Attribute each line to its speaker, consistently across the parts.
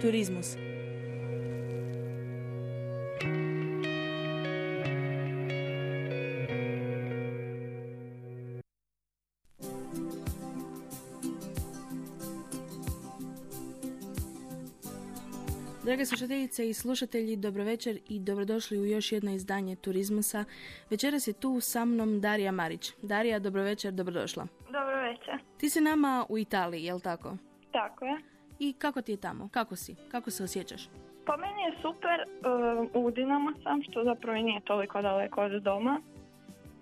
Speaker 1: Turizmus. Drage slušateljice i slušatelji, dobro večer i dobrodošli u još jedno izdanje Turizmusa. Večeras je tu sa mnom Darija Marić. Darija, dobro večer, dobrodošla.
Speaker 2: Dobro večer.
Speaker 1: Ti si nama u Italiji, jel tako?
Speaker 2: Tako je.
Speaker 1: I kako ti je tamo? Kako si? Kako se osjećaš?
Speaker 2: Pa meni je super, uh, u Dinama sam, što zapravo i nije toliko daleko od doma.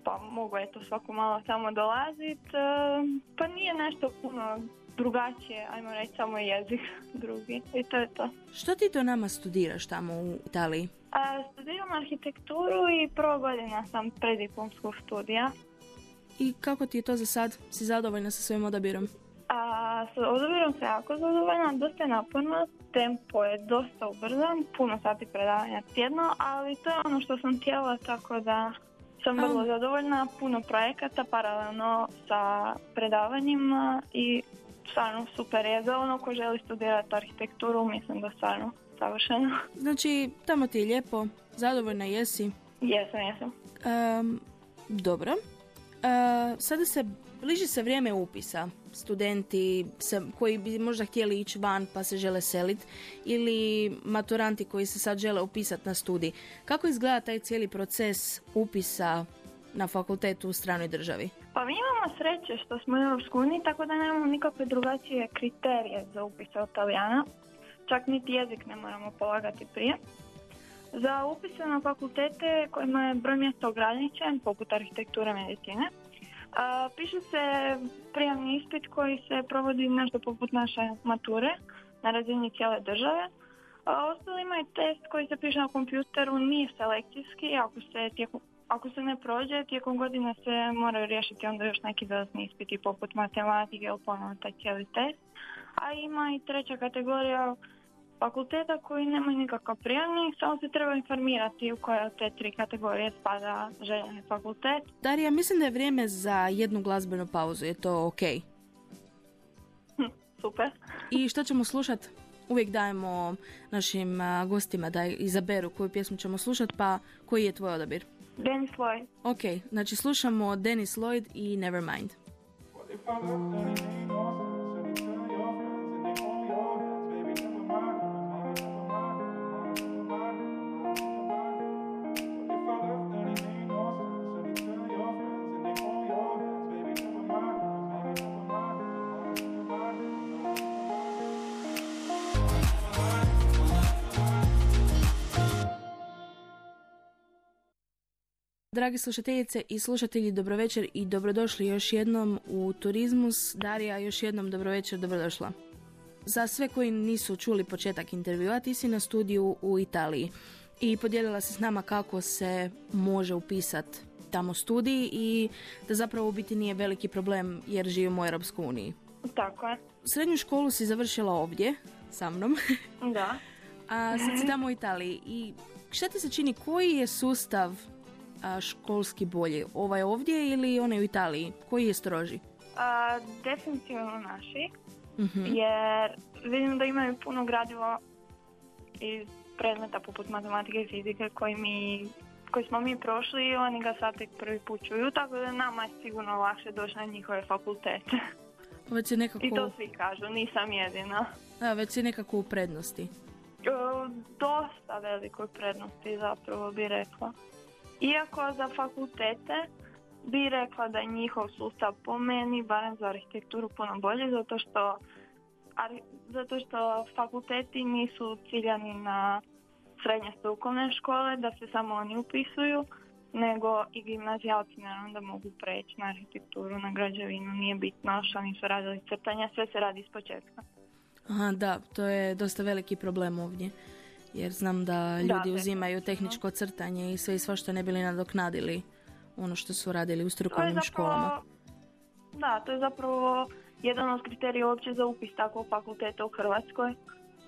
Speaker 2: Pa mogu eto svako malo tamo dolazit. Uh, pa nije nešto puno drugačije, ajmo reći samo jezik drugi. I to je to.
Speaker 1: Što ti to nama studiraš tamo u Italiji?
Speaker 2: A, studiram arhitekturu i prva godina sam prediplomskog studija.
Speaker 1: I kako ti je to za sad? Si zadovoljna sa svojim odabirom?
Speaker 2: Odabirom se jako zadovoljna, dosta je naporno, tempo je dosta ubrzan, puno sati predavanja tjedno, ali to je ono što sam htjela, tako da sam vrlo zadovoljna, puno projekata paralelno sa predavanjima i stvarno super je za ono ko želi studirati arhitekturu, mislim da stvarno savršeno.
Speaker 1: Znači, tamo ti je lijepo, zadovoljna jesi.
Speaker 2: jesam, jesam.
Speaker 1: Em, dobro. E, sada se, bliži se vrijeme upisa. Studenti se, koji bi možda htjeli ići van pa se žele seliti ili maturanti koji se sad žele upisati na studij. Kako izgleda taj cijeli proces upisa na fakultetu u stranoj državi?
Speaker 2: Pa mi imamo sreće što smo u Europskoj tako da nemamo nikakve drugačije kriterije za upis od Italijana. Čak niti jezik ne moramo polagati prije. Za upise na fakultete kojima je broj mjesta ograničen, poput arhitekture medicine, a, piše se prijamni ispit koji se provodi nešto poput naše mature na razini cijele države. A ostali imaju test koji se piše na kompjuteru, nije selekcijski, ako se tijekom ako se ne prođe, tijekom godine se moraju riješiti onda još neki dodatni ispiti poput matematike ili ponovno taj cijeli test. A ima i treća kategorija fakulteta koji nemaju nikakav prijemnik, samo se treba informirati u koje od te tri kategorije spada željeni fakultet.
Speaker 1: Darija, mislim da je vrijeme za jednu glazbenu pauzu. Je to ok?
Speaker 2: Hm, super.
Speaker 1: I što ćemo slušat? Uvijek dajemo našim gostima da izaberu koju pjesmu ćemo slušat, pa koji je tvoj odabir?
Speaker 2: Dennis Lloyd.
Speaker 1: Ok, znači slušamo Dennis Lloyd i Nevermind. Dragi slušateljice i slušatelji, dobro večer i dobrodošli još jednom u Turizmus. Darija, još jednom dobro večer, dobrodošla. Za sve koji nisu čuli početak intervjua, ti si na studiju u Italiji i podijelila se s nama kako se može upisat tamo studij i da zapravo u biti nije veliki problem jer živimo u Europskoj uniji.
Speaker 2: Tako je.
Speaker 1: Srednju školu si završila ovdje sa mnom,
Speaker 2: Da.
Speaker 1: a sad si tamo u Italiji. I šta ti se čini, koji je sustav školski bolji? Ovaj ovdje ili onaj u Italiji? Koji je stroži?
Speaker 2: A, definitivno naši,
Speaker 1: Mhm.
Speaker 2: jer vidim da imaju puno gradiva iz predmeta poput matematike i fizike koji mi koji smo mi prošli i oni ga sad tek prvi put čuju, tako da nama je sigurno lakše doći na njihove fakultete.
Speaker 1: Već je nekako,
Speaker 2: I to svi kažu, nisam jedina.
Speaker 1: da, već je nekako u prednosti.
Speaker 2: E, dosta velikoj prednosti zapravo bi rekla. Iako za fakultete bi rekla da je njihov sustav po meni, barem za arhitekturu, puno bolji, zato što, ari- zato što fakulteti nisu ciljani na srednje strukovne škole, da se samo oni upisuju, nego i gimnazijalci naravno da mogu preći na arhitekturu, na građevinu, nije bitno što nisu radili crtanja, sve se radi iz početka.
Speaker 1: Aha, da, to je dosta veliki problem ovdje. Jer znam da ljudi
Speaker 2: definitivno.
Speaker 1: uzimaju tehničko crtanje i sve i svašta ne bili nadoknadili ono što su radili u strukovnim školama.
Speaker 2: da, to je zapravo jedan od kriterija uopće za upis takvog fakulteta u Hrvatskoj,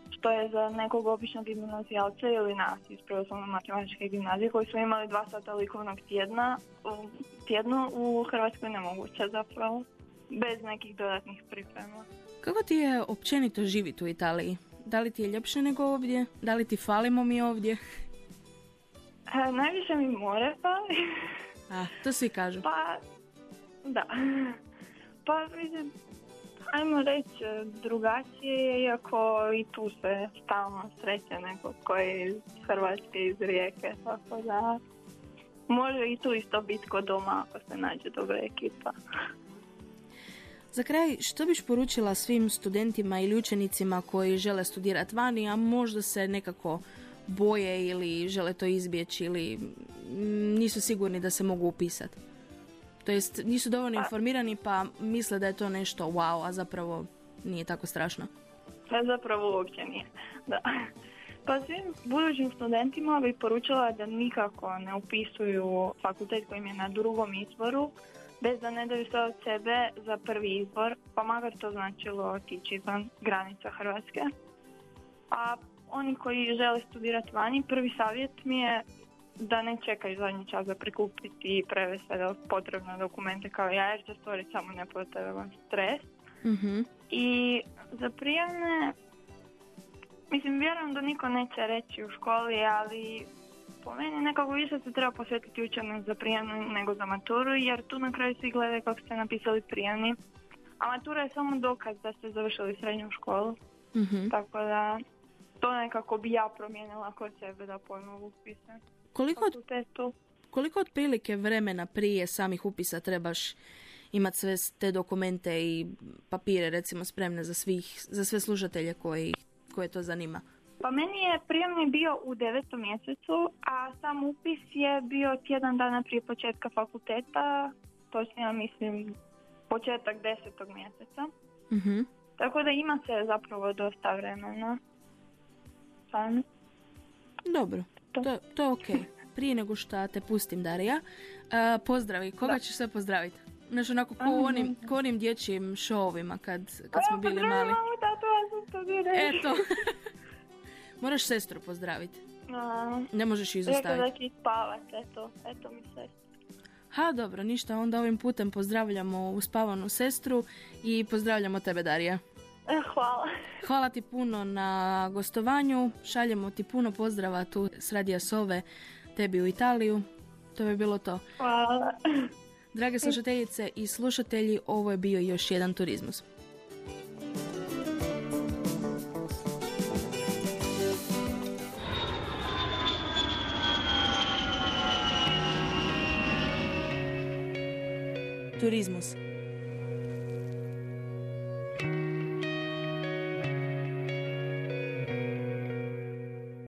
Speaker 2: što je za nekog običnog gimnazijalca ili nas iz pravoslavne matematičke gimnazije koji su imali dva sata likovnog tjedna, u, tjedno u Hrvatskoj nemoguće zapravo, bez nekih dodatnih priprema.
Speaker 1: Kako ti je općenito živjeti u Italiji? Da li ti je ljepše nego ovdje? Da li ti falimo mi ovdje?
Speaker 2: E, najviše mi more fali.
Speaker 1: A, to svi kažu.
Speaker 2: Pa, da. Pa, vidim, ajmo reći drugačije, iako i tu se stalno sreće neko koji je iz Hrvatske, iz Rijeke, tako da može i tu isto biti kod doma ako se nađe dobra ekipa.
Speaker 1: Za kraj, što biš poručila svim studentima ili učenicima koji žele studirati vani, a možda se nekako boje ili žele to izbjeći ili nisu sigurni da se mogu upisati? To jest, nisu dovoljno informirani pa misle da je to nešto wow, a zapravo nije tako strašno.
Speaker 2: Pa zapravo uopće nije, da. Pa svim budućim studentima bih poručila da nikako ne upisuju fakultet koji im je na drugom izboru, bez da ne daju sve od sebe za prvi izbor, pa makar to značilo otići izvan granica Hrvatske. A oni koji žele studirati vani, prvi savjet mi je da ne čekaju zadnji čas za prikupiti i prevesti potrebne dokumente kao ja, jer će stvoriti samo nepotreban stres.
Speaker 1: mm
Speaker 2: I za prijemne, mislim, vjerujem da niko neće reći u školi, ali po meni nekako više se treba posvetiti učenju za prijemnu nego za maturu, jer tu na kraju svi gledaju kako ste napisali prijemni. A matura je samo dokaz da ste završili srednju školu.
Speaker 1: mm
Speaker 2: Tako da to nekako bi ja promijenila kod sebe da pojmu upise.
Speaker 1: Koliko, od, koliko otprilike vremena prije samih upisa trebaš imati sve te dokumente i papire recimo spremne za, svih, za sve slušatelje koji, koje to zanima?
Speaker 2: Pa meni je prijemni bio u devetom mjesecu, a sam upis je bio tjedan dana prije početka fakulteta, točno ja mislim početak desetog mjeseca.
Speaker 1: uh
Speaker 2: Tako da ima se zapravo dosta vremena. Sami.
Speaker 1: Dobro, to, to je ok. Prije nego što te pustim, Darija, uh, pozdravi. Koga da. ćeš sve pozdraviti? Znaš, onako ko u onim, ko onim dječjim šovima kad, kad smo bili mali. Eto. Moraš sestru pozdraviti. Ne možeš izostaviti.
Speaker 2: Rekao da će spavat, eto, eto mi sestra.
Speaker 1: Ha, dobro, ništa, onda ovim putem pozdravljamo uspavanu sestru i pozdravljamo tebe, Darija.
Speaker 2: E, hvala.
Speaker 1: Hvala ti puno na gostovanju. Šaljemo ti puno pozdrava tu s Radija Sove tebi u Italiju. To bi bilo to.
Speaker 2: Hvala.
Speaker 1: Drage slušateljice i slušatelji, ovo je bio još jedan turizmus. Turizmus